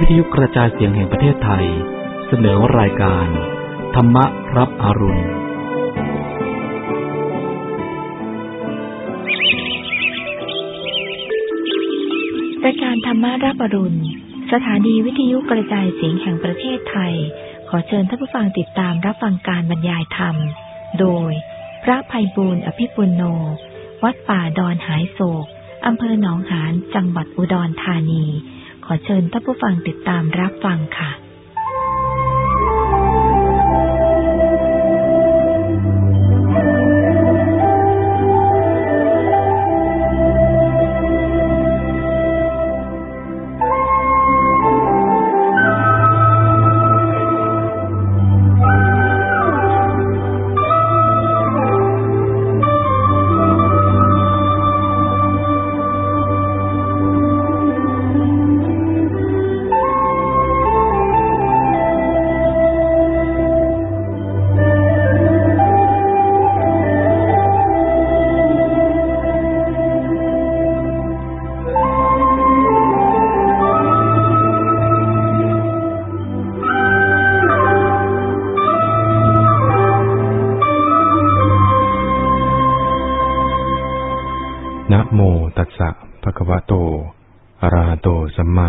วิทยุกระจายเสียงแห่งประเทศไทย เสนอรายการ ธรรมรับอรุณ รายการธรรมารับอรุณ สถานีวิทยุกระจายเสียงแห่งประเทศไทย ขอเชิญท่านผู้ฟังติดตามรับฟังการบรรยายธรรม โดย พระภัยบูรณ์อภิปุโน วัดป่าดอนหายโศกอำเภอหนองหานจังหวัดอุดรธานี เชิญท่านผู้ฟังติดตามรับฟังค่ะนะ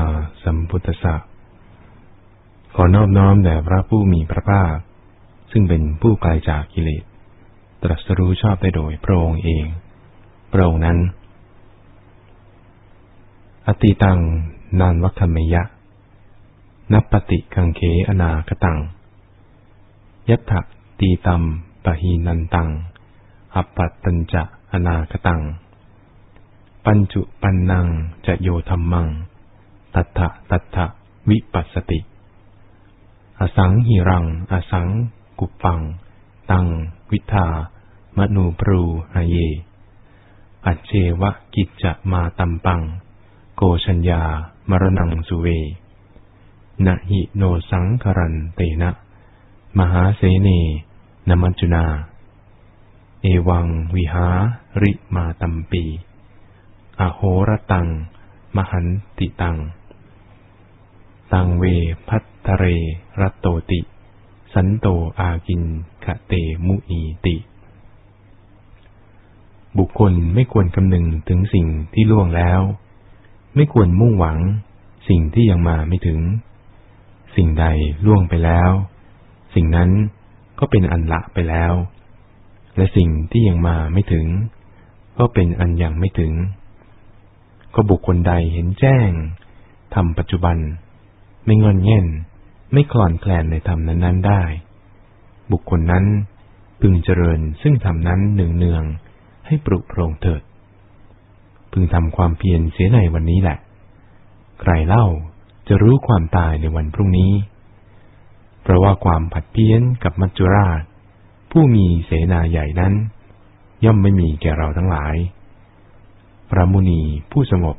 มาสัมพุทธสสะขอนอบน้อมแด่พระผู้มีพระภาค ซึ่งเป็นผู้ไกลจากกิเลส ตรัสรู้ชอบได้โดยพระองค์เอง พระองค์นั้น อติตังนานวัคเมยะ นับปฏิกังเขอนาคตัง ยัตถะตีตัมปะหีนันตัง อัปปัตตัญจะอนาคตัง ปัญจุปันนังจะโยธรรมัง ตัทธะตัทธะวิปัสสติ อสังหิรัง อสัง กุปปัง ตัง วิทามนูปรูหาเย อัจเจวะกิจจะมาตัมปัง โกชัญญามรณังสุเวนะหิโนสังครันเตนะ มหาเสเนนมัจจุนา เอวังวิหาริมาตัมปี อโหรตัง มหันติตัง ตังเวพัททะเรรัตโตติ สันโตอากินขะเตมุอีติ บุคคลไม่ควรคำนึงถึงสิ่งที่ล่วงแล้ว ไม่ควรมุ่งหวังสิ่งที่ยังมาไม่ถึง สิ่งใดล่วงไปแล้ว สิ่งนั้นก็เป็นอันละไปแล้ว และสิ่งที่ยังมาไม่ถึง ก็เป็นอันยังไม่ถึง ก็บุคคลใดเห็นแจ้งทำปัจจุบัน ไม่งอนเง่น ไม่คลอนแคลนในธรรมนั้นๆได้ บุคคลนั้นพึงเจริญซึ่งธรรมนั้นหนึ่งเนืองให้ปลุกโปรงเถิด พึงทำความเพียรเสียในวันนี้แหละ ใครเล่าจะรู้ความตายในวันพรุ่งนี้ เพราะว่าความผัดเพี้ยนกับมัจจุราช ผู้มีเสนาใหญ่นั้น ย่อมไม่มีแก่เราทั้งหลาย พระมุนีผู้สงบ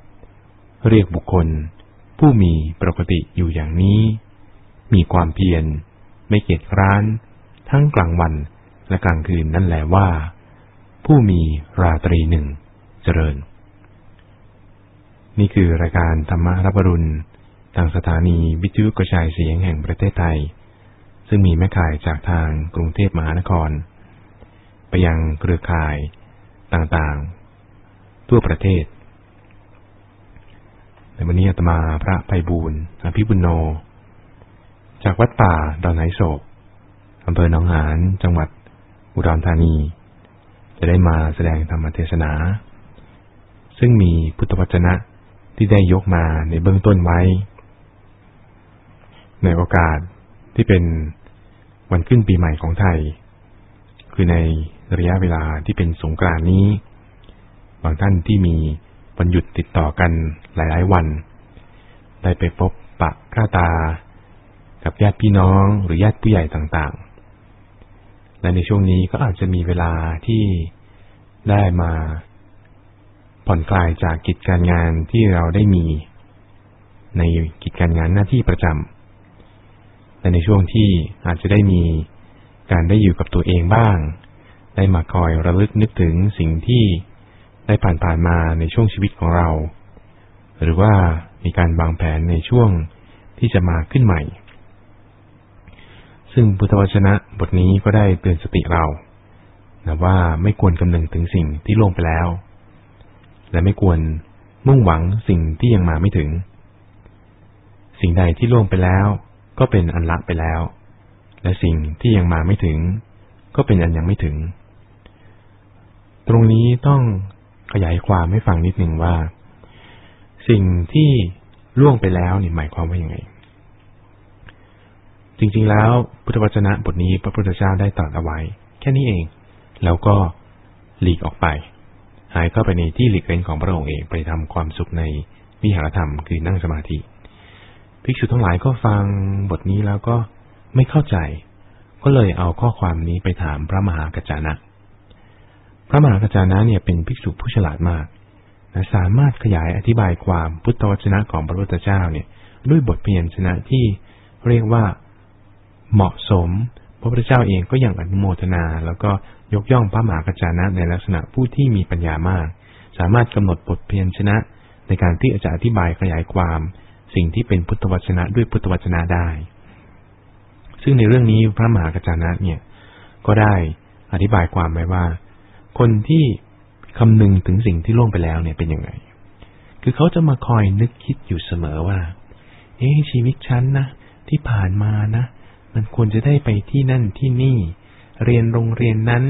เรียกบุคคล ผู้มีปกติอยู่อย่างนี้ มีความเพียร ไม่เกียจคร้าน ทั้งกลางวันและกลางคืนนั่นแหละว่า ผู้มีราตรีหนึ่งเจริญ นี่คือรายการธรรมรับรุณ ทางสถานีวิทยุกระจายเสียงแห่งประเทศไทย ซึ่งมีแม่ข่ายจากทางกรุงเทพมหานคร ไปยังเครือข่ายต่างๆ ทั่วประเทศ ในวันนี้อาตมาพระไพบูรณ์อภิบุญโน จากวัดป่าดอนไหโศกอำเภอหนองหานจังหวัดอุดรธานี จะได้มาแสดงธรรมเทศนา ซึ่งมีพุทธวจนะที่ได้ยกมาในเบื้องต้นไว้ ในโอกาสที่เป็นวันขึ้นปีใหม่ของไทย คือในระยะเวลาที่เป็นสงกรานนี้ บางท่านที่มีวันหยุดติดต่อกัน หลายๆวัน ได้ไปพบปะข้าตา กับญาติพี่น้องหรือญาติผู้ใหญ่ต่างๆ และในช่วงนี้ก็อาจจะมีเวลาที่ได้มาผ่อนคลายจากกิจการงานที่เราได้มี ในกิจการงานหน้าที่ประจำและในช่วงที่อาจจะได้มีการได้อยู่กับตัวเองบ้าง ได้มาคอยระลึกนึกถึงสิ่งที่ได้ผ่านผ่านมาในช่วงชีวิตของเรา หรือว่ามีการวางแผนในช่วงที่จะมาขึ้นใหม่ ซึ่งพุทธวจนะบทนี้ก็ได้เตือนสติเรานะว่าไม่ควรคำนึงถึงสิ่งที่ล่วงไปแล้ว และไม่ควรมุ่งหวังสิ่งที่ยังมาไม่ถึง สิ่งใดที่ล่วงไปแล้ว ก็เป็นอันละไปแล้ว และสิ่งที่ยังมาไม่ถึง ก็เป็นอันยังไม่ถึง ตรงนี้ต้องขยายความให้ฟังนิดหนึ่งว่า สิ่งที่ล่วงไปแล้วนี่หมายความว่ายังไง จริงๆแล้วพุทธวจนะบทนี้พระพุทธเจ้าได้ตรัสเอาไว้ แค่นี้เอง แล้วก็หลีกออกไป หายเข้าไปในที่หลีกเล่นของพระองค์เองไปทำความสุขในวิหารธรรมคือนั่งสมาธิภิกษุทั้งหลายก็ฟังบทนี้แล้วก็ไม่เข้าใจ ก็เลยเอาข้อความนี้ไปถามพระมหากัจจานะ พระมหากัจจานะเนี่ยเป็นภิกษุผู้ฉลาดมาก นะสามารถขยายอธิบายความพุทธวจนะของพระพุทธเจ้าเนี่ยด้วยบทเพียนชนะที่เรียกว่าเหมาะสม พระพุทธเจ้าเองก็ยังอนุโมทนา แล้วก็ยกย่องพระมหากัจจานะในลักษณะผู้ที่มีปัญญามาก สามารถกำหนดบทเพียนชนะ ในการที่จะอธิบายขยายความ สิ่งที่เป็นพุทธวจนะด้วยพุทธวจนะได้ ซึ่งในเรื่องนี้พระมหากัจจานะเนี่ยก็ได้อธิบายความไว้ว่า คนที่ คำนึงถึงสิ่งที่ล่วงไปแล้วเนี่ยเป็นยังไง คือเขาจะมาคอยนึกคิดอยู่เสมอว่า เอ๊ชีวิตฉันนะที่ผ่านมานะ มันควรจะได้ไปที่นั่นที่นี่ เรียนโรงเรียนนั้น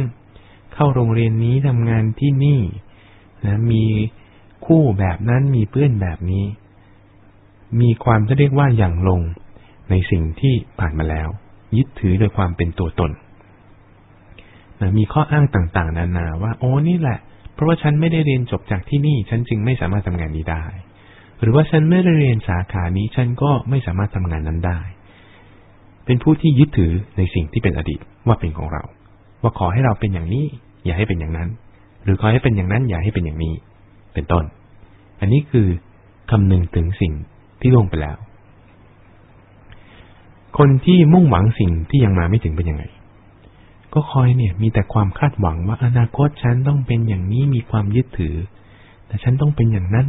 เข้าโรงเรียนนี้ทำงานที่นี่นะมีคู่แบบนั้นมีเพื่อนแบบนี้ มีความจะเรียกว่าอย่างลงในสิ่งที่ผ่านมาแล้ว ยึดถือโดยความเป็นตัวตนนะมีข้ออ้างต่างๆ นานาว่า โอ้นี่แหละ เพราะว่าฉันไม่ได้เรียนจบจากที่นี่ ฉันจึงไม่สามารถทำงานนี้ได้ หรือว่าฉันไม่ได้เรียนสาขานี้ ฉันก็ไม่สามารถทำงานนั้นได้ เป็นผู้ที่ยึดถือในสิ่งที่เป็นอดีตว่าเป็นของเรา ว่าขอให้เราเป็นอย่างนี้ อย่าให้เป็นอย่างนั้น หรือขอให้เป็นอย่างนั้น อย่าให้เป็นอย่างนี้ เป็นต้น อันนี้คือคำนึงถึงสิ่งที่ล่วงไปแล้ว คนที่มุ่งหวังสิ่งที่ยังมาไม่ถึงเป็นยังไง ก็คอยเนี่ย มีแต่ความคาดหวังว่าอนาคตฉันต้องเป็นอย่างนี้มีความยึดถือ แต่ฉันต้องเป็นอย่างนั้น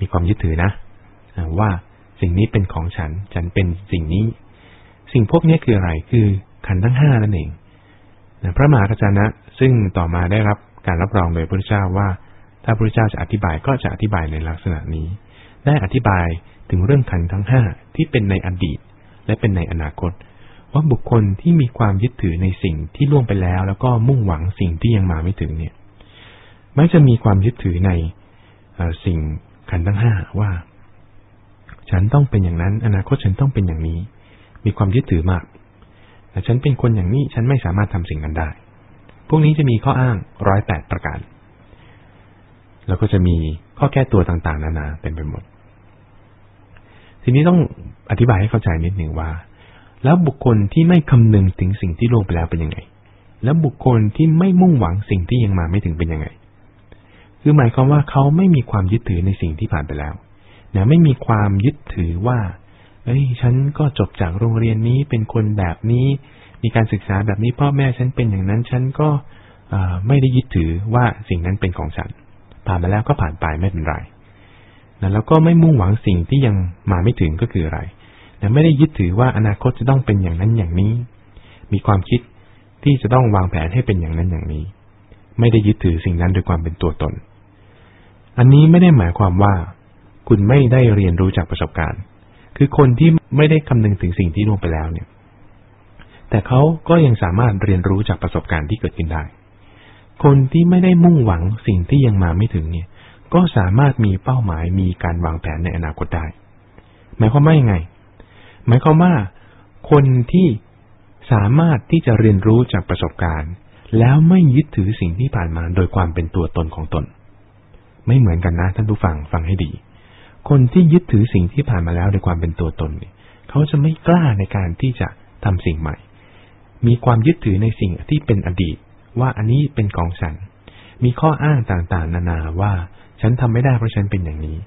มีความยึดถือนะว่าสิ่งนี้เป็นของฉัน ฉันเป็นสิ่งนี้ สิ่งพวกนี้คืออะไร คือขันทั้งห้านั่นเองพระมหากัจจนะ ซึ่งต่อมาได้รับการรับรองโดยพระพุทธเจ้าว่า ถ้าพระพุทธเจ้าจะอธิบายก็จะอธิบายในลักษณะนี้ ได้อธิบายถึงเรื่องขันทั้งห้าที่เป็นในอดีต และเป็นในอนาคต ว่าบุคคลที่มีความยึดถือในสิ่งที่ล่วงไปแล้ว แล้วก็มุ่งหวังสิ่งที่ยังมาไม่ถึงเนี่ยมักจะมีความยึดถือในสิ่งขันทั้งห้าว่า ฉันต้องเป็นอย่างนั้น อนาคตฉันต้องเป็นอย่างนี้ มีความยึดถือมากแต่ฉันเป็นคนอย่างนี้ฉันไม่สามารถทำสิ่งนั้นได้ พวกนี้จะมีข้ออ้างร้อยแปดประการ แล้วก็จะมีข้อแก้ตัวต่างๆ นานาเต็มไปหมด ทีนี้ต้องอธิบายให้เข้าใจนิดหนึ่งว่า แล้วบุคคลที่ไม่คำนึงถึงสิ่งที่ล่วงไปแล้วเป็นยังไง แล้วบุคคลที่ไม่มุ่งหวังสิ่งที่ยังมาไม่ถึงเป็นยังไง คือหมายความว่าเขาไม่มีความยึดถือในสิ่งที่ผ่านไปแล้วนะไม่มีความยึดถือว่า เอ้ย ฉันก็จบจากโรงเรียนนี้เป็นคนแบบนี้ มีการศึกษาแบบนี้พ่อแม่ฉันเป็นอย่างนั้น ฉันก็ไม่ได้ยึดถือว่าสิ่งนั้นเป็นของฉัน ผ่านมาแล้วก็ผ่านไปไม่เป็นไรนะแล้วก็ไม่มุ่งหวังสิ่งที่ยังมาไม่ถึงก็คืออะไร แต่ไม่ได้ยึดถือว่าอนาคตจะต้องเป็นอย่างนั้นอย่างนี้ มีความคิดที่จะต้องวางแผนให้เป็นอย่างนั้นอย่างนี้ ไม่ได้ยึดถือสิ่งนั้นโดยความเป็นตัวตน อันนี้ไม่ได้หมายความว่า คุณไม่ได้เรียนรู้จากประสบการณ์ คือคนที่ไม่ได้คำนึงถึงสิ่งที่ล่วงไปแล้วเนี่ย แต่เขาก็ยังสามารถเรียนรู้จากประสบการณ์ที่เกิดขึ้นได้ คนที่ไม่ได้มุ่งหวังสิ่งที่ยังมาไม่ถึงเนี่ย ก็สามารถมีเป้าหมายมีการวางแผนในอนาคตได้ หมายความว่ายังไง หมายความว่า คนที่สามารถที่จะเรียนรู้จากประสบการณ์ แล้วไม่ยึดถือสิ่งที่ผ่านมาโดยความเป็นตัวตนของตน ไม่เหมือนกันนะท่านผู้ฟังฟังให้ดี คนที่ยึดถือสิ่งที่ผ่านมาแล้วโดยความเป็นตัวตนเนี่ยเขาจะไม่กล้าในการที่จะทำสิ่งใหม่ มีความยึดถือในสิ่งที่เป็นอดีต ว่าอันนี้เป็นของฉัน มีข้ออ้างต่างๆ นานาว่าฉันทำไม่ได้เพราะฉันเป็นอย่างนี้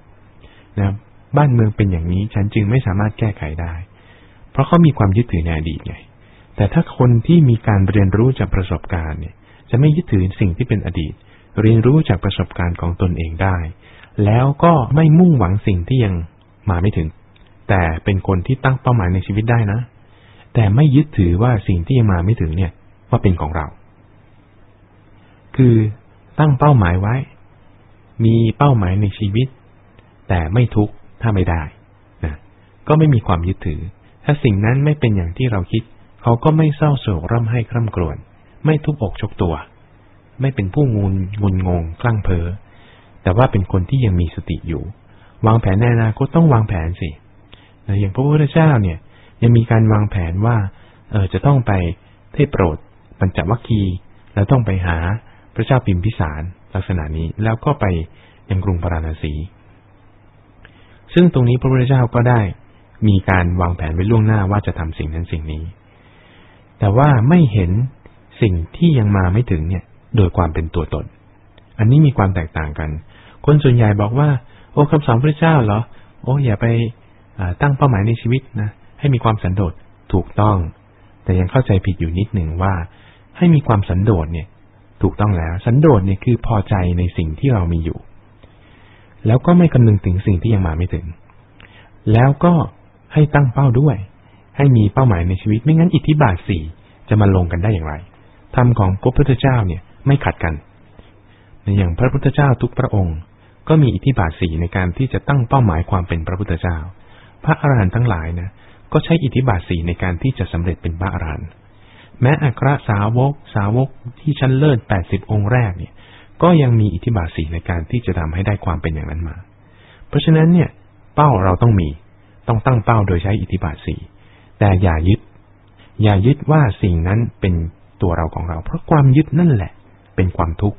นะบ้านเมืองเป็นอย่างนี้ฉันจึงไม่สามารถแก้ไขได้ ราะเขามีความยึดถือในอดีตไง แต่ถ้าคนที่มีการเรียนรู้จากประสบการณ์เนี่ย จะไม่ยึดถือสิ่งที่เป็นอดีต เรียนรู้จากประสบการณ์ของตนเองได้ แล้วก็ไม่มุ่งหวังสิ่งที่ยังมาไม่ถึง แต่เป็นคนที่ตั้งเป้าหมายในชีวิตได้นะ แต่ไม่ยึดถือว่าสิ่งที่ยังมาไม่ถึงเนี่ยว่าเป็นของเรา คือตั้งเป้าหมายไว้ มีเป้าหมายในชีวิต แต่ไม่ทุกข์ถ้าไม่ได้นะ ก็ไม่มีความยึดถือ ถ้าสิ่งนั้นไม่เป็นอย่างที่เราคิด เขาก็ไม่เศร้าโศกร่ำไห้คร่ำกรวญไม่ทุบอกชกตัว ไม่เป็นผู้งุนงุนงงคลั่งเพ้อแต่ว่าเป็นคนที่ยังมีสติอยู่ วางแผนในอนาคตต้องวางแผนสิอย่างพระพุทธเจ้าเนี่ย ยังมีการวางแผนว่า เออจะต้องไปเทศโปรดปัญจวัคคีย์แล้วต้องไปหาพระเจ้าปิมพิสารลักษณะนี้แล้วก็ไปยังกรุงพาราณสี ซึ่งตรงนี้พระพุทธเจ้าก็ได้ มีการวางแผนไว้ล่วงหน้าว่าจะทำสิ่งนั้นสิ่งนี้ แต่ว่าไม่เห็นสิ่งที่ยังมาไม่ถึงเนี่ย โดยความเป็นตัวตน อันนี้มีความแตกต่างกัน คนส่วนใหญ่บอกว่า โอ้คำสอนพระเจ้าเหรอ โอ้อย่าไปตั้งเป้าหมายในชีวิตนะ ให้มีความสันโดษถูกต้อง แต่ยังเข้าใจผิดอยู่นิดหนึ่งว่า ให้มีความสันโดษเนี่ย ถูกต้องแล้ว สันโดษเนี่ยคือพอใจในสิ่งที่เรามีอยู่ แล้วก็ไม่คำนึงถึงสิ่งที่ยังมาไม่ถึง แล้วก็ ให้ตั้งเป้าด้วย ให้มีเป้าหมายในชีวิต ไม่งั้นอิทธิบาทสี่จะมาลงกันได้อย่างไรธรรมของพระพุทธเจ้าเนี่ยไม่ขัดกันในอย่างพระพุทธเจ้าทุกพระองค์ ก็มีอิทธิบาทสี่ในการที่จะตั้งเป้าหมายความเป็นพระพุทธเจ้า พระอรหันต์ทั้งหลายนะก็ใช้อิทธิบาทสี่ในการที่จะสำเร็จเป็นพระอรหันต์แม้อัครสาวกสาวกที่ชั้นเลิศแปดสิบองค์แรกเนี่ย ก็ยังมีอิทธิบาทสี่ในการที่จะทำให้ได้ความเป็นอย่างนั้นมา เพราะฉะนั้นเนี่ย เป้าเราต้องมี ต้องตั้งเป้าโดยใช้อิทธิบาทสี่แต่อย่ายึด อย่ายึดว่าสิ่งนั้นเป็นตัวเราของเรา เพราะความยึดนั่นแหละ เป็นความทุกข์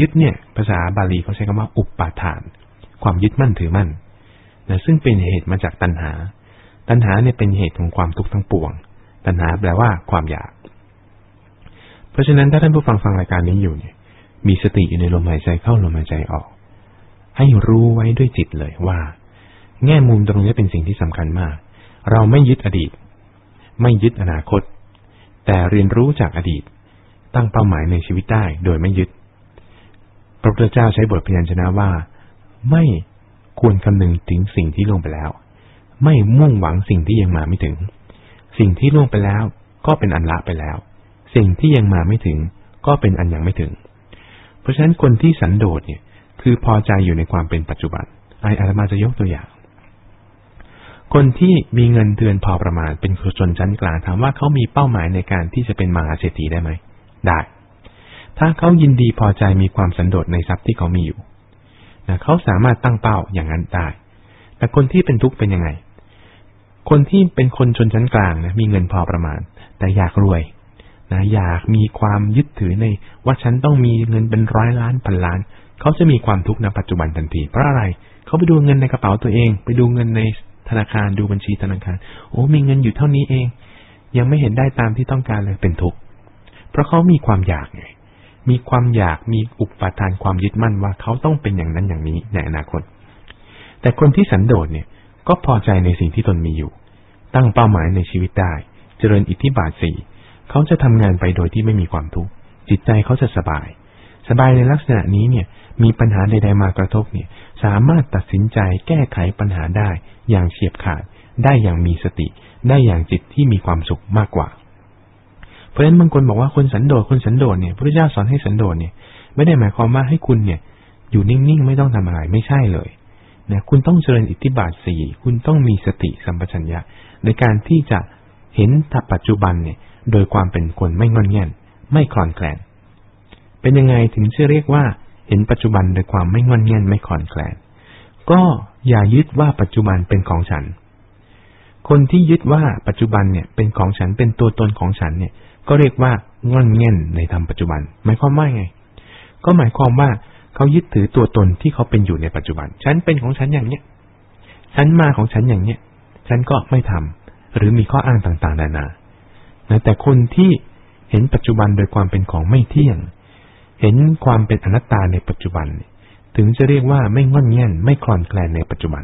ยึดเนี่ย ภาษาบาลีเขาใช้คำว่าอุปปาทาน ความยึดมั่นถือมั่นนะซึ่งเป็นเหตุมาจากตัณหา ตัณหาเนี่ยเป็นเหตุของความทุกข์ทั้งปวง ตัณหาแปลว่าความอยาก เพราะฉะนั้นถ้าท่านผู้ฟังฟังรายการนี้อยู่เนี่ย มีสติอยู่ในลมหายใจเข้าลมหายใจออก ให้รู้ไว้ด้วยจิตเลยว่า แง่มุมตรงนี้เป็นสิ่งที่สำคัญมาก เราไม่ยึดอดีต ไม่ยึดอนาคต แต่เรียนรู้จากอดีต ตั้งเป้าหมายในชีวิตได้โดยไม่ยึด พระพุทธเจ้าใช้บทพยัญชนะว่า ไม่ควรคำนึงถึงสิ่งที่ล่วงไปแล้ว ไม่มุ่งหวังสิ่งที่ยังมาไม่ถึง สิ่งที่ล่วงไปแล้วก็เป็นอันละไปแล้ว สิ่งที่ยังมาไม่ถึงก็เป็นอันยังไม่ถึง เพราะฉะนั้นคนที่สันโดษเนี่ย คือพอใจอยู่ในความเป็นปัจจุบันไออาตมาจะยกตัวอย่าง คนที่มีเงินเดือนพอประมาณเป็นชนชั้นกลางถามว่าเขามีเป้าหมายในการที่จะเป็นมหาเศรษฐีได้ไหม ได้ ถ้าเขายินดีพอใจมีความสันโดษในทรัพย์ที่เขามีอยู่นะเขาสามารถตั้งเป้าอย่างนั้นได้ แต่คนที่เป็นทุกข์เป็นยังไง คนที่เป็นคนชนชั้นกลางนะมีเงินพอประมาณ แต่อยากรวยนะอยากมีความยึดถือในว่าฉันต้องมีเงินเป็นร้อยล้านพันล้าน เขาจะมีความทุกข์ในปัจจุบันทันที เพราะอะไร เขาไปดูเงินในกระเป๋าตัวเอง ไปดูเงินใน ธนาคารดูบัญชีธนาคาร โอ้มีเงินอยู่เท่านี้เอง ยังไม่เห็นได้ตามที่ต้องการเลยเป็นทุกข์เพราะเขามีความอยากไงมีความอยากมีอุปทานความยึดมั่นว่าเขาต้องเป็นอย่างนั้นอย่างนี้ในอนาคต แต่คนที่สันโดษเนี่ยก็พอใจในสิ่งที่ตนมีอยู่ ตั้งเป้าหมายในชีวิตได้ เจริญอิทธิบาทสี่เขาจะทำงานไปโดยที่ไม่มีความทุกข์จิตใจเขาจะสบาย สบายในลักษณะนี้เนี่ย มีปัญหาใดๆมากระทบเนี่ย สามารถตัดสินใจแก้ไขปัญหาได้ อย่างเฉียบขาด ได้อย่างมีสติ ได้อย่างจิตที่มีความสุขมากกว่า เพราะฉะนั้นบางคนบอกว่าคนสันโดษคนสันโดษเนี่ยพระเจ้าสอนให้สันโดษเนี่ย ไม่ได้หมายความว่าให้คุณเนี่ย อยู่นิ่งๆไม่ต้องทำอะไรไม่ใช่เลยนะคุณต้องเจริญอิทธิบาทสี่คุณต้องมีสติสัมปชัญญะในการที่จะเห็นทัปัจจุบันเนี่ย โดยความเป็นคนไม่งอนแง่น ไม่คลอนแคลน เป็นยังไงถึงจะเรียกว่าเห็นปัจจุบันโดยความไม่งอนแง่นไม่คลอนแคลน ก็ อย่ายึดว่าปัจจุบันเป็นของฉัน คนที่ยึดว่าปัจจุบันเนี่ยเป็นของฉันเป็นตัวตนของฉันเนี่ย ก็เรียกว่างอนเง่นในธรรมปัจจุบัน หมายความว่าไง ก็หมายความว่าเขายึดถือตัวตนที่เขาเป็นอยู่ในปัจจุบัน ฉันเป็นของฉันอย่างเนี้ย ฉันมาของฉันอย่างเนี้ย ฉันก็ไม่ทำหรือมีข้ออ้างต่างๆนานาแต่คนที่เห็นปัจจุบันโดยความเป็นของไม่เที่ยง เห็นความเป็นอนัตตาในปัจจุบัน ถึงจะเรียกว่าไม่งอนแง่นไม่คลอนแคลนในปัจจุบัน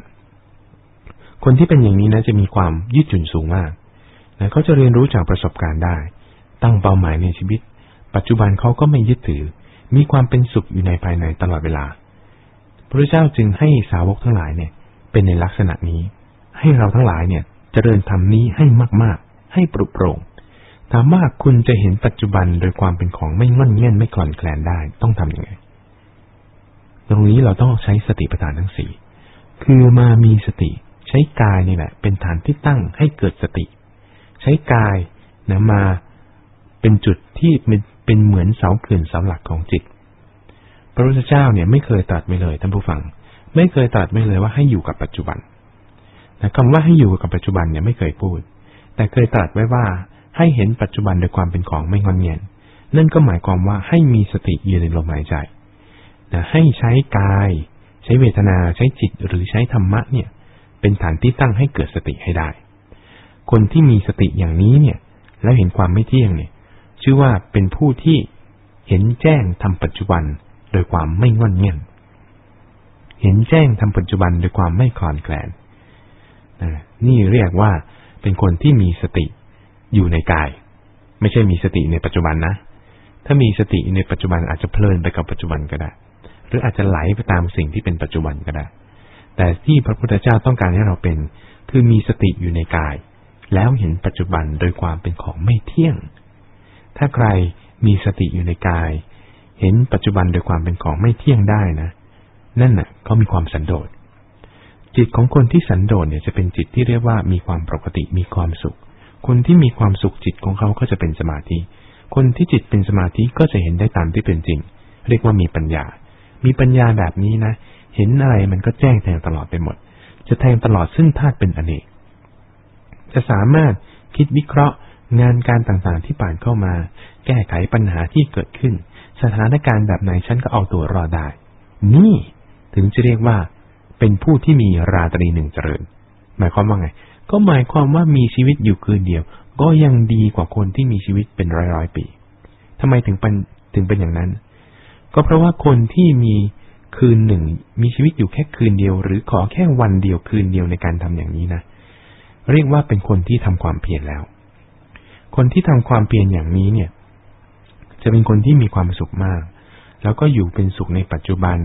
คนที่เป็นอย่างนี้นะจะมีความยืดหยุ่นสูงมากและเขาจะเรียนรู้จากประสบการณ์ได้ ตั้งเป้าหมายในชีวิต ปัจจุบันเขาก็ไม่ยึดถือ มีความเป็นสุขอยู่ในภายในตลอดเวลา พระเจ้าจึงให้สาวกทั้งหลายเนี่ย เป็นในลักษณะนี้ ให้เราทั้งหลายเนี่ยจเจริญธรรมนี้ให้มากๆ ให้ปรุโปร่งถามว่าคุณจะเห็นปัจจุบันโดยความเป็นของไม่ง่อนเงียนไม่กล่อนแคลนได้ต้องทำยังไง ตรงนี้เราต้องใช้สติปัฏฐานทั้งสี่คือมามีสติ ใช้กายนี่แหละ เป็นฐานที่ตั้งให้เกิดสติ ใช้กายนะมาเป็นจุดที่เป็นเหมือนเสาเขื่อนเสาหลักของจิต พระพุทธเจ้าเนี่ยไม่เคยตรัสไว้เลยท่านผู้ฟัง ไม่เคยตรัสไว้เลยว่าให้อยู่กับปัจจุบันนะคำว่าให้อยู่กับปัจจุบันเนี่ยไม่เคยพูด แต่เคยตรัสไว้ว่าให้เห็นปัจจุบันโดยความเป็นของไม่งอนเงียน นั่นก็หมายความว่าให้มีสติอยู่ในลมหายใจ นะให้ใช้กาย ใช้เวทนาใช้จิตหรือใช้ธรรมะเนี่ย เป็นฐานที่ตั้งให้เกิดสติให้ได้ คนที่มีสติอย่างนี้เนี่ย แล้วเห็นความไม่เที่ยงเนี่ย ชื่อว่าเป็นผู้ที่เห็นแจ้งทำปัจจุบันโดยความไม่งอนเงียนเห็นแจ้งทำปัจจุบันโดยความไม่คลอนแคลนนี่เรียกว่าเป็นคนที่มีสติอยู่ในกาย ไม่ใช่มีสติในปัจจุบันนะ ถ้ามีสติในปัจจุบันอาจจะเพลินไปกับปัจจุบันก็ได้ รืออาจจะไหลไปตามสิ่งที่เป็นปัจจุบันก็ได้ แต่ที่พระพุทธเจ้าต้องการให้เราเป็น คือมีสติอยู่ในกาย แล้วเห็นปัจจุบันโดยความเป็นของไม่เที่ยง ถ้าใครมีสติอยู่ในกาย เห็นปัจจุบันโดยความเป็นของไม่เที่ยงได้นะ นั่นน่ะเขามีความสันโดษ จิตของคนที่สันโดษเนี่ยจะเป็นจิตที่เรียกว่ามีความปกติมีความสุข คนที่มีความสุขจิตของเขาก็จะเป็นสมาธิ คนที่จิตเป็นสมาธิก็จะเห็นได้ตามที่เป็นจริง เรียกว่ามีปัญญา มีปัญญาแบบนี้นะ เห็นอะไรมันก็แจ้งแทงตลอดไปหมด จะแทงตลอดซึ่งธาตุเป็นอเนก จะสามารถคิดวิเคราะห์งานการต่างๆที่ผ่านเข้ามา แก้ไขปัญหาที่เกิดขึ้น สถานการณ์แบบไหนฉันก็เอาตัวรอดได้ นี่ถึงจะเรียกว่า เป็นผู้ที่มีราตรีหนึ่งเจริญ หมายความว่าไง ก็หมายความว่ามีชีวิตอยู่คืนเดียว ก็ยังดีกว่าคนที่มีชีวิตเป็นร้อยร้อยปีทำไมถึงเป็นถึงเป็นอย่างนั้น ก็เพราะว่าคนที่มีคืนหนึ่ง มีชีวิตอยู่แค่คืนเดียว หรือขอแค่วันเดียวคืนเดียวในการทำอย่างนี้นะเรียกว่าเป็นคนที่ทำความเพียรแล้ว คนที่ทำความเพียรอย่างนี้เนี่ย จะเป็นคนที่มีความสุขมาก แล้วก็อยู่เป็นสุขในปัจจุบัน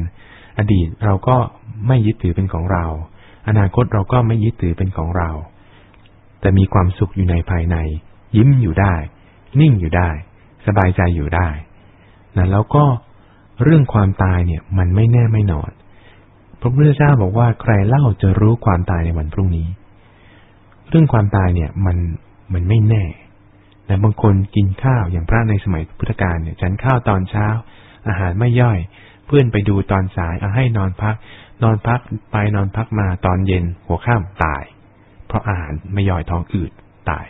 อดีตเราก็ไม่ยึดถือเป็นของเรา อนาคตเราก็ไม่ยึดถือเป็นของเรา แต่มีความสุขอยู่ในภายใน ยิ้มอยู่ได้ นิ่งอยู่ได้ สบายใจอยู่ได้นะแล้วก็ เรื่องความตายเนี่ย มันไม่แน่ไม่นอน พระพุทธเจ้าบอกว่าใครเล่าจะรู้ความตายในวันพรุ่งนี้ เรื่องความตายเนี่ย มันมันไม่แน่แต่บางคนกินข้าวอย่างพระในสมัยพุทธกาลเนี่ยฉันข้าวตอนเช้า อาหารไม่ย่อย เพื่อนไปดูตอนสายเอาให้นอนพัก นอนพักไปนอนพักมาตอนเย็นหัวข้ามตาย เพราะอาหารไม่ย่อยท้องอืดตาย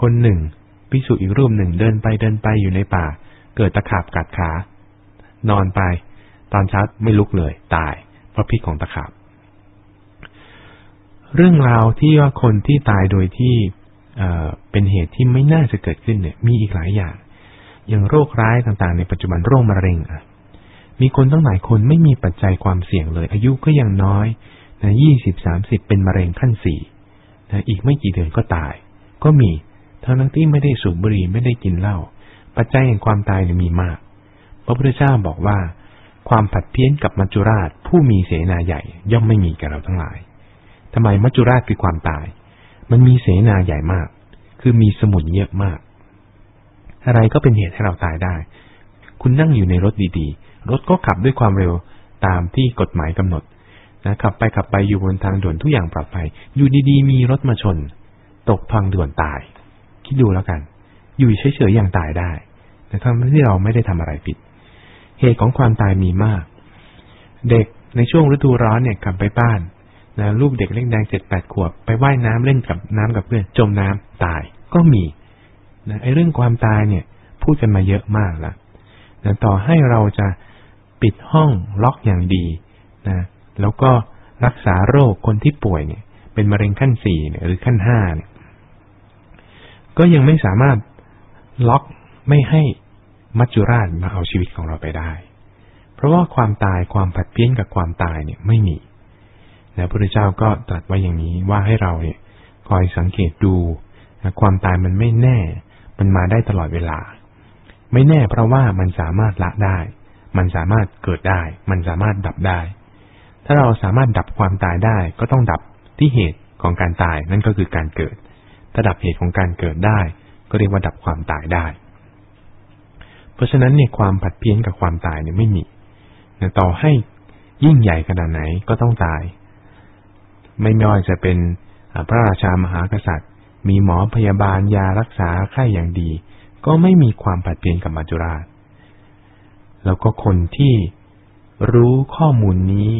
คนหนึ่งพิสุอีกรูปหนึ่งเดินไปเดินไปอยู่ในป่า เกิดตะขาบกัดขา นอนไป ตอนเช้าไม่ลุกเลย ตาย เพราะพิษของตะขาบ เรื่องราวที่ว่าคนที่ตายโดยที่เป็นเหตุที่ไม่น่าจะเกิดขึ้นเนี่ย มีอีกหลายอย่าง อย่างโรคร้ายต่างๆ ในปัจจุบันโรคมะเร็งอะ มีคนตั้งหลายคนไม่มีปัจจัยความเสี่ยงเลย อายุก็ยังน้อยนะยี่สิบสามสิบเป็นมะเร็งขั้นสี่นะอีกไม่กี่เดือนก็ตาย ก็มีทั้งนั้นที่ไม่ได้สูบบุหรี่ไม่ได้กินเหล้าปัจจัยแห่งความตายเนี่ยมีมาก พระพุทธเจ้าบอกว่า ความผัดเพี้ยนกับมัจจุราชผู้มีเสนาใหญ่ย่อมไม่มีแก่เราทั้งหลายทำไมมัจจุราชคือความตาย มันมีเสนาใหญ่มาก คือมีสมุนเยอะมาก อะไรก็เป็นเหตุให้เราตายได้ คุณนั่งอยู่ในรถดีๆ รถก็ขับด้วยความเร็วตามที่กฎหมายกำหนดนะขับไปขับไปอยู่บนทางด่วนทุกอย่างปลอดภัย อยู่ดีๆ มีรถมาชน ตกทางด่วนตาย คิดดูแล้วกัน อยู่เฉยๆอย่างตายได้นะทั้งที่เราไม่ได้ทำอะไรผิด เหตุของความตายมีมาก เด็กในช่วงฤดูร้อนเนี่ยกลับไปบ้านนะลูกเด็กเล็กแดงเจ็ดแปดขวบ ไปไว่ายน้ำเล่นกับน้ำกับเพื่อน จมน้ำตายก็มีนะไอ้เรื่องความตายเนี่ย พูดกันมาเยอะมากล้วนะต่อให้เราจะปิดห้องล็อกอย่างดีนะแล้วก็รักษาโรคคนที่ป่วยเนี่ย เป็นมะเร็งขั้นสี่เนี่ยหรือขั้นห้าเนี่ย ก็ยังไม่สามารถล็อกไม่ให้ มัจจุราชมาเอาชีวิตของเราไปได้ เพราะว่าความตายความผัดเพี้ยนกับความตายเนี่ยไม่มี แล้วพระพุทธเจ้าก็ตรัสไว้อย่างนี้ว่าให้เราเนี่ยคอยสังเกตดู ความตายมันไม่แน่ มันมาได้ตลอดเวลา ไม่แน่เพราะว่ามันสามารถละได้ มันสามารถเกิดได้ มันสามารถดับได้ ถ้าเราสามารถดับความตายได้ก็ต้องดับที่เหตุของการตายนั่นก็คือการเกิด ถ้าดับเหตุของการเกิดได้ ก็เรียกว่าดับความตายได้ เพราะฉะนั้นเนี่ยความผัดเพี้ยนกับความตายเนี่ยไม่มีต่อให้ยิ่งใหญ่ขนาดไหนก็ต้องตาย ไม่ม่อยจะเป็นพระราชามหากษัตริย์ มีหมอพยาบาลยารักษาไข้อย่างดี ก็ไม่มีความผัดเพี้ยนกับมัจจุราช แล้วก็คนที่รู้ข้อมูลนี้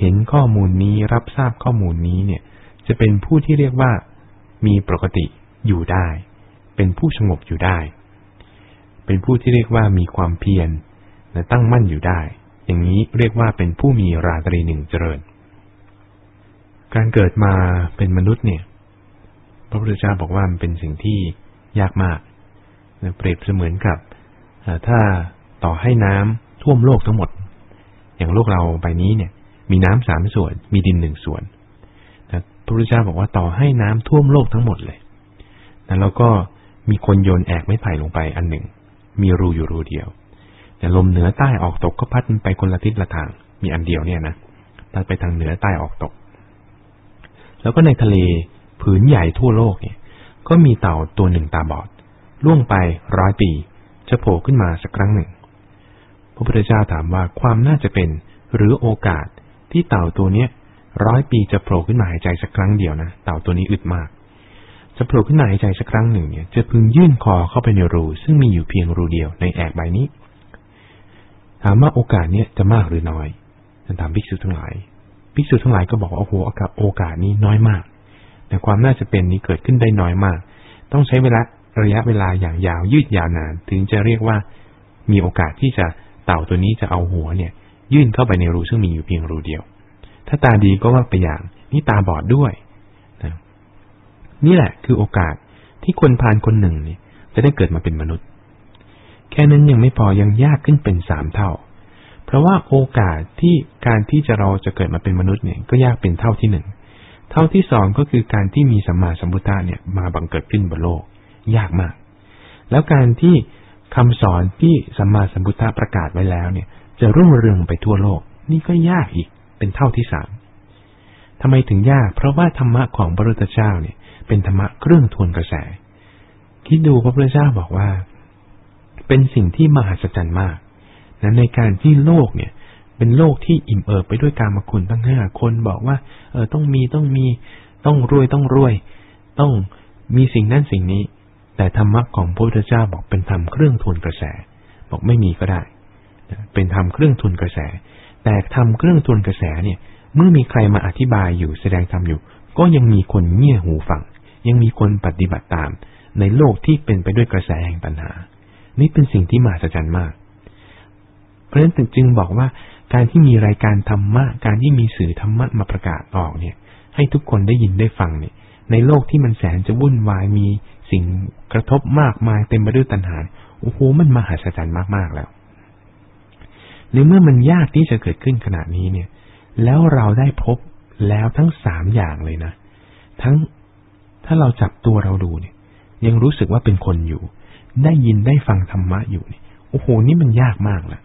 เห็นข้อมูลนี้รับทราบข้อมูลนี้เนี่ย จะเป็นผู้ที่เรียกว่ามีปกติอยู่ได้ เป็นผู้สงบอยู่ได้ เป็นผู้ที่เรียกว่ามีความเพียรและตั้งมั่นอยู่ได้ อย่างนี้เรียกว่าเป็นผู้มีราตรีหนึ่งเจริญ การเกิดมาเป็นมนุษย์เนี่ย พระพุทธเจ้าบอกว่ามันเป็นสิ่งที่ยากมาก เปรียบเสมือนกับถ้าต่อให้น้ำท่วมโลกทั้งหมด อย่างโลกเราใบนี้เนี่ย มีน้ำสามส่วน มีดินหนึ่งส่วนพระพุทธเจ้าบอกว่าต่อให้น้ำท่วมโลกทั้งหมดเลยแล้วก็มีคนโยนแอกไม้ไผ่ลงไปอันหนึ่ง มีรูอยู่รูเดียวแต่ลมเหนือใต้ออกตกก็พัดไปคนละทิศละทาง มีอันเดียวเนี่ยนะพัดไปทางเหนือใต้ออกตก แล้วก็ในทะเลผืนใหญ่ทั่วโลกเนี่ย ก็มีเต่าตัวหนึ่งตาบอด ล่วงไปร้อยปี จะโผล่ขึ้นมาสักครั้งหนึ่ง พระพุทธเจ้าถามว่าความน่าจะเป็นหรือโอกาสที่เต่าตัวเนี้ยร้อยปีจะโผล่ขึ้นมาหายใจสักครั้งเดียวนะ เต่าตัวนี้อึดมาก จะโผล่ขึ้นมาหายใจสักครั้งหนึ่งเนี่ย จะพึงยื่นคอเข้าไปในรู ซึ่งมีอยู่เพียงรูเดียวในแอกใบนี้ ถามว่าโอกาสเนี้ยจะมากหรือน้อยท่านถามภิกษุทั้งหลายภิกษุทั้งหลายก็บอกว่าโอ้โหโอกาสนี้น้อยมาก แต่ความน่าจะเป็นนี้เกิดขึ้นได้น้อยมาก ต้องใช้เวลาระยะเวลาอย่างยาวยืดยาวนาน ถึงจะเรียกว่ามีโอกาสที่จะเต่าตัวนี้จะเอาหัวเนี่ย ยื่นเข้าไปในรูซึ่งมีอยู่เพียงรูเดียว ถ้าตาดีก็ว่าไปอย่างนี่ตาบอดด้วย นี่แหละคือโอกาสที่คนพานคนหนึ่งเนี่ยจะได้เกิดมาเป็นมนุษย์ แค่นั้นยังไม่พอยังยากขึ้นเป็นสามเท่า เพราะว่าโอกาสที่การที่จะเราจะเกิดมาเป็นมนุษย์เนี่ยก็ยากเป็นเท่าที่หนึ่งเท่าที่สองก็คือการที่มีสัมมาสัมพุทธะเนี่ยมาบังเกิดขึ้นบนโลก ยากมาก แล้วการที่คำสอนที่สัมมาสัมพุทธะประกาศไว้แล้วเนี่ย จะรุ่งเรืองไปทั่วโลก นี่ก็ยากอีกเป็นเท่าที่สามทำไมถึงยาก เพราะว่าธรรมะของพระพุทธเจ้าเนี่ย เป็นธรรมะเครื่องทวนกระแส คิดดูพระพุทธเจ้าบอกว่า เป็นสิ่งที่มหัศจรรย์มากนะในการที่โลกเนี่ย เป็นโลกที่อิ่มเอิบไปด้วยการมคุณตั้งห้าคนบอกว่า เออต้องมีต้องมีต้องรวยต้องรวย ต้องมีสิ่งนั้นสิ่งนี้ แต่ธรรมะของพระพุทธเจ้าบอกเป็นธรรมเครื่องทุนกระแส บอกไม่มีก็ได้ เป็นธรรมเครื่องทุนกระแส แต่ธรรมเครื่องทุนกระแสเนี่ย เมื่อมีใครมาอธิบายอยู่แสดงธรรมอยู่ ก็ยังมีคนเงี่ยหูฟัง ยังมีคนปฏิบัติตามในโลกที่เป็นไปด้วยกระแสแห่งปัญหา นี่เป็นสิ่งที่มหัศจรรย์มาก เพราะฉะนั้นจึงบอกว่าการที่มีรายการธรรมะ การที่มีสื่อธรรมะมาประกาศออกเนี่ย ให้ทุกคนได้ยินได้ฟังเนี่ย ในโลกที่มันแสนจะวุ่นวายมีสิ่งกระทบมากมายเต็มไปด้วยตัณหา โอ้โห มันมหัศจรรย์มากๆแล้วในเมื่อมันยากที่จะเกิดขึ้นขนาดนี้เนี่ย แล้วเราได้พบแล้วทั้งสามอย่างเลยนะ ทั้ง ถ้าเราจับตัวเราดูเนี่ย ยังรู้สึกว่าเป็นคนอยู่ ได้ยินได้ฟังธรรมะอยู่เนี่ยโอ้โหนี่มันยากมากแหละ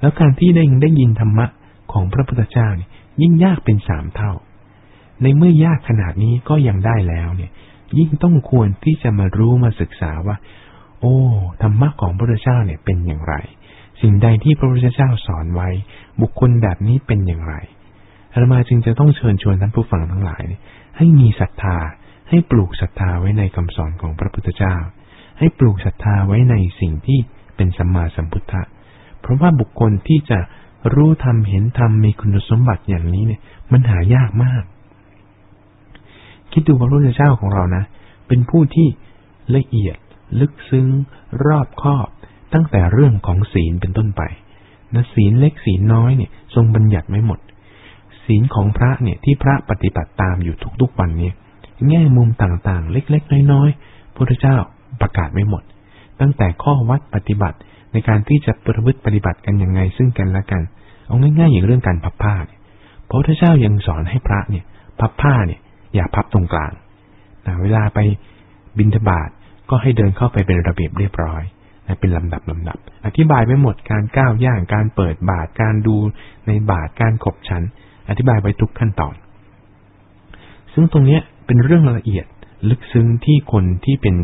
แล้วการที่ได้ได้ยินธรรมะของพระพุทธเจ้านี่ยิ่งยากเป็นสามเท่า ในเมื่อยากขนาดนี้ก็ยังได้แล้วเนี่ย ยิ่งต้องควรที่จะมารู้มาศึกษาว่า โอ้ธรรมะของพระพุทธเจ้าเนี่ยเป็นอย่างไร สิ่งใดที่พระพุทธเจ้าสอนไว้ บุคคลแบบนี้เป็นอย่างไรอาตมาจึงจะต้องเชิญชวนท่านผู้ฟังทั้งหลาย ให้มีศรัทธา ให้ปลูกศรัทธาไว้ในคำสอนของพระพุทธเจ้า ให้ปลูกศรัทธาไว้ในสิ่งที่เป็นสัมมาสัมพุทธะ เพราะว่าบุคคลที่จะรู้ธรรมเห็นธรรมมีคุณสมบัติอย่างนี้เนี่ย มันหายากมาก คิดดูพระพุทธเจ้าของเรานะ เป็นผู้ที่ละเอียด ลึกซึ้ง รอบคอบ ตั้งแต่เรื่องของศีลเป็นต้นไปนะศีลเล็กศีลน้อยเนี่ย ทรงบัญญัติไม่หมด ศีลของพระเนี่ยที่พระปฏิบัติตามอยู่ทุกๆวันเนี่ย แง่มุมต่างๆ เล็กๆ น้อยๆพระเจ้าประกาศไม่หมด ตั้งแต่ข้อวัดปฏิบัติในการที่จะประพฤติปฏิบัติกันยังไงซึ่งกันและกัน เอาง่ายๆอย่างเรื่องการพับผ้าพระพุทธเจ้ายังสอนให้พระเนี่ยพับผ้าเนี่ย อย่าพับตรงกลางนะเวลาไปบินทบาทก็ให้เดินเข้าไปเป็นระเบียบเรียบร้อยนะเป็นลำดับลำดับ อธิบายไม่หมดการก้าวย่างการเปิดบาทการดูในบาทการขบฉันอธิบายไปทุกขั้นตอน ซึ่งตรงเนี้ย เป็นเรื่องละเอียดลึกซึ้งที่คนที่เป็น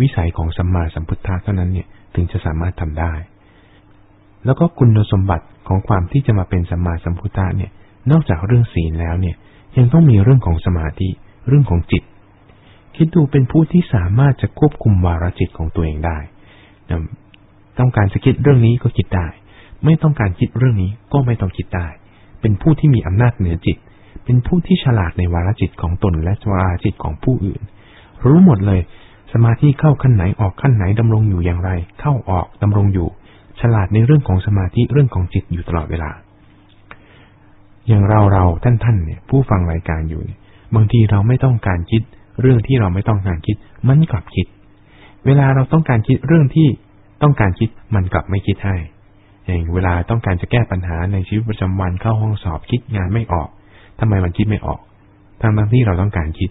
วิสัยของสัมมาสัมพุทธะเท่านั้นเนี่ยถึงจะสามารถทำได้ แล้วก็คุณสมบัติของความที่จะมาเป็นสัมมาสัมพุทธะเนี่ยนอกจากเรื่องศีลแล้วเนี่ย ยังต้องมีเรื่องของสมาธิเรื่องของจิต คิดดูเป็นผู้ที่สามารถจะควบคุมวาระจิตของตัวเองได้ต้องการจะคิดเรื่องนี้ก็คิดได้ ไม่ต้องการคิดเรื่องนี้ก็ไม่ต้องคิดได้ เป็นผู้ที่มีอำนาจเหนือจิต เป็นผู้ที่ฉลาดในวาระจิตของตนและวาระจิตของผู้อื่น รู้หมดเลย สมาธิเข้าขั้นไหนออกขั้นไหนดำรงอยู่อย่างไร เข้าออกดำรงอยู่ ฉลาดในเรื่องของสมาธิเรื่องของจิตอยู่ตลอดเวลา อย่างเราเราท่านท่านเนี่ย ผู้ฟังรายการอยู่เนี่ยบางทีเราไม่ต้องการคิด เรื่องที่เราไม่ต้องการคิด มันกลับคิด เวลาเราต้องการคิดเรื่องที่ต้องการคิดมันกลับไม่คิดให้อย่างเวลาต้องการจะแก้ปัญหาในชีวิตประจำวันเข้าห้องสอบคิดงานไม่ออก ทำไมมันคิดไม่ออกทั้งทั้งที่เราต้องการคิด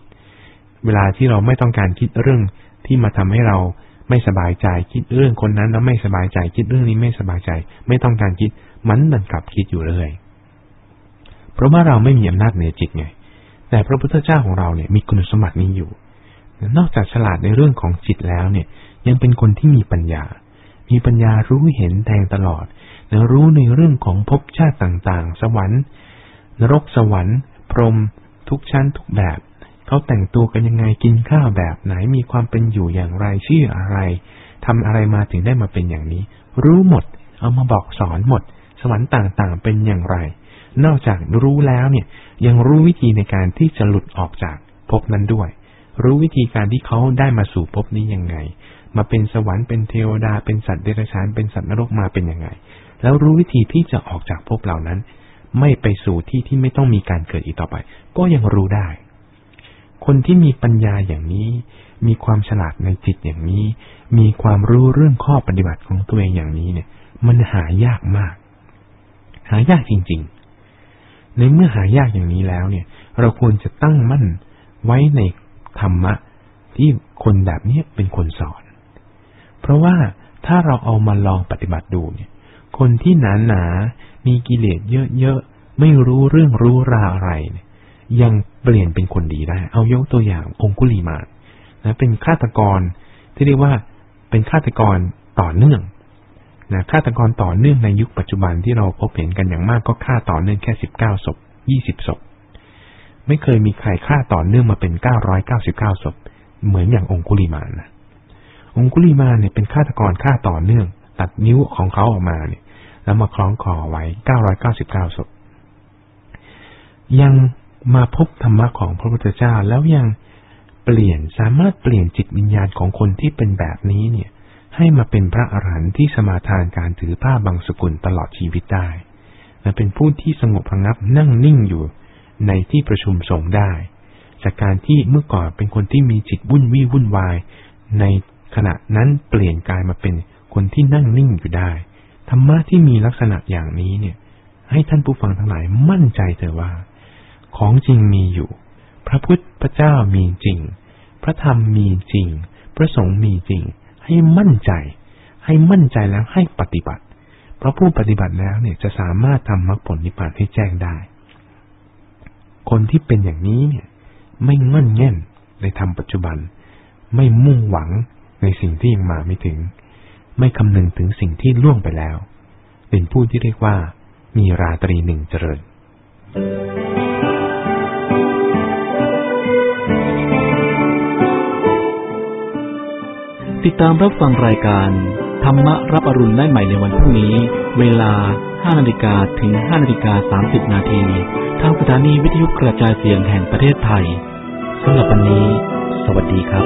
เวลาที่เราไม่ต้องการคิดเรื่องที่มาทำให้เราไม่สบายใจคิดเรื่องคนนั้นแล้วไม่สบายใจคิดเรื่องนี้ไม่สบายใจ ไม่ต้องการคิด มันดันกลับคิดอยู่เลยเพราะว่าเราไม่มีอำนาจเหนือจิตไง แต่พระพุทธเจ้าของเราเนี่ยมีคุณสมบัตินี้อยู่ นอกจากฉลาดในเรื่องของจิตแล้วเนี่ย ยังเป็นคนที่มีปัญญา มีปัญญารู้เห็นแทงตลอดและรู้ในเรื่องของภพชาติต่างๆ สวรรค์ นรกสวรรค์ พรหมทุกชั้นทุกแบบ เขาแต่งตัวกันยังไงกินข้าวแบบไหนมีความเป็นอยู่อย่างไรชื่ออะไรทำอะไรมาถึงได้มาเป็นอย่างนี้ รู้หมด เอามาบอกสอนหมด สวรรค์ต่างๆ เป็นอย่างไร นอกจากรู้แล้วเนี่ย ยังรู้วิธีในการที่จะหลุดออกจากภพนั้นด้วย รู้วิธีการที่เขาได้มาสู่ภพนี้ยังไง มาเป็นสวรรค์เป็นเทวดาเป็นสัตว์เดรัจฉานเป็นสัตว์นรกมาเป็นยังไง แล้วรู้วิธีที่จะออกจากภพเหล่านั้น ไม่ไปสู่ที่ที่ไม่ต้องมีการเกิดอีกต่อไป ก็ยังรู้ได้ คนที่มีปัญญาอย่างนี้ มีความฉลาดในจิตอย่างนี้ มีความรู้เรื่องข้อปฏิบัติของตัวเองอย่างนี้เนี่ย มันหายากมาก หายากจริง ๆ ในเมื่อหายากอย่างนี้แล้วเนี่ย เราควรจะตั้งมั่นไว้ในธรรมะที่คนแบบนี้เป็นคนสอน เพราะว่าถ้าเราเอามาลองปฏิบัติดูเนี่ย คนที่หนาหนา มีกิเลสเยอะๆ ไม่รู้เรื่องรู้ราอะไร ยังเปลี่ยนเป็นคนดีได้ เอายกตัวอย่างองคุลีมานะเป็นฆาตกรที่เรียกว่าเป็นฆาตกรต่อเนื่องนะฆาตกรต่อเนื่องในยุคปัจจุบันที่เราพบเห็นกันอย่างมากก็ฆ่าต่อเนื่องแค่สิบเก้าศพยี่สิบศพ ไม่เคยมีใครฆ่าต่อเนื่องมาเป็นเก้าร้อยเก้าสิบเก้าศพ เหมือนอย่างองคุลีมานะองคุลีมาเนี่ยเป็นฆาตกรฆ่าต่อเนื่อง ตัดนิ้วของเขาออกมาเนี่ย แล้วมาคล้องคอไว้เก้าร้อยเก้าสิบเก้าศพยังมาพบธรรมะของพระพุทธเจ้าแล้วยังเปลี่ยนสามารถเปลี่ยนจิตวิญญาณของคนที่เป็นแบบนี้เนี่ย ให้มาเป็นพระอรหันต์ที่สมาทานการถือผ้าบางสกุลตลอดชีวิตได้และเป็นผู้ที่สงบระงับนั่งนิ่งอยู่ในที่ประชุมสงฆ์ได้ จากการที่เมื่อก่อนเป็นคนที่มีจิตวุ่นวี่วุ่นวาย ในขณะนั้นเปลี่ยนกายมาเป็นคนที่นั่งนิ่งอยู่ได้ ธรรมะที่มีลักษณะอย่างนี้เนี่ย ให้ท่านผู้ฟังทั้งหลายมั่นใจเถอะว่า ของจริงมีอยู่ พระพุทธเจ้ามีจริง พระธรรมมีจริง พระสงฆ์มีจริง ให้มั่นใจ ให้มั่นใจแล้วให้ปฏิบัติ เพราะผู้ปฏิบัติแล้วเนี่ยจะสามารถทำมรรคผลนิพพานให้แจ้งได้ คนที่เป็นอย่างนี้เนี่ย ไม่งอนแง่นในธรรมปัจจุบัน ไม่มุ่งหวังในสิ่งที่ยังมาไม่ถึง ไม่คำนึงถึงสิ่งที่ล่วงไปแล้ว เป็นผู้ที่เรียกว่า มีราตรีหนึ่งเจริญ ติดตามรับฟังรายการ ธรรมรับอรุณได้ใหม่ในวันพรุ่งนี้ เวลา 5นาฬิกาถึง 5นาฬิกา30 นาทีทางสถานีวิทยุกระจายเสียงแห่งประเทศไทยสำหรับวันนี้ สวัสดีครับ